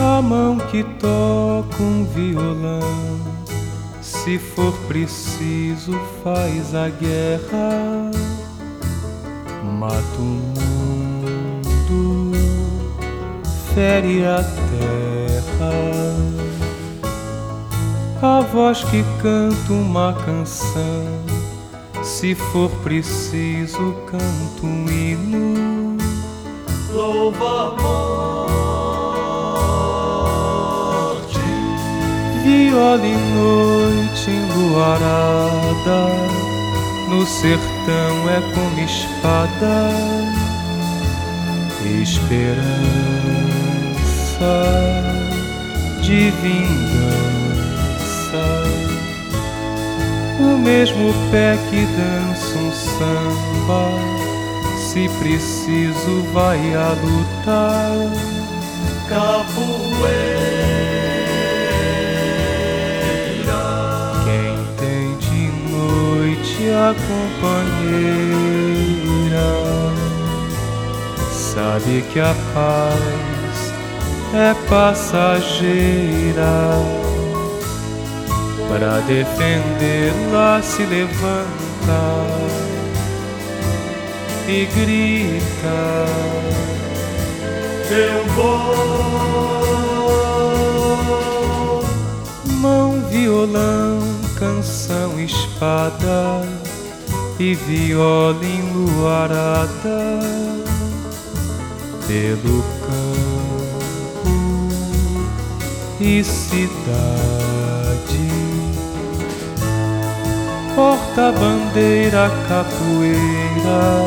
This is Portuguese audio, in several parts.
A mão que toca um violão, se for preciso, faz a guerra, mata o mundo, fere a terra. A voz que canta uma canção, se for preciso, canto um hino. Louva Viola em noite enluarada, no sertão é como espada, esperança de vingança. O mesmo pé que dança um samba, se preciso vai a lutar. capoeira. Companheira sabe que a paz é passageira. Para defendê-la se levanta e grita. Eu vou, Mão, violão, canção, espada e viola enluarada pelo campo e cidade. Porta-bandeira, capoeira,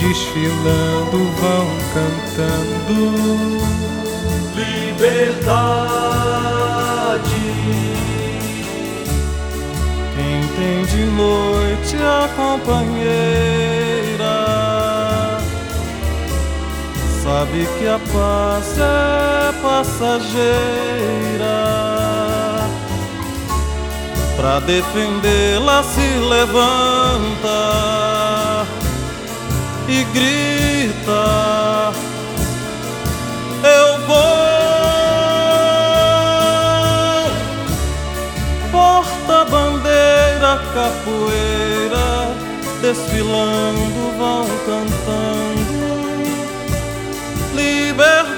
desfilando vão cantando. liberdade. Quem tem de noite a companheira sabe que a paz é passageira. Pra defendê-la se levanta e grita: Eu vou porta-bandeira, capoeira, desfilando vão cantando liberdade.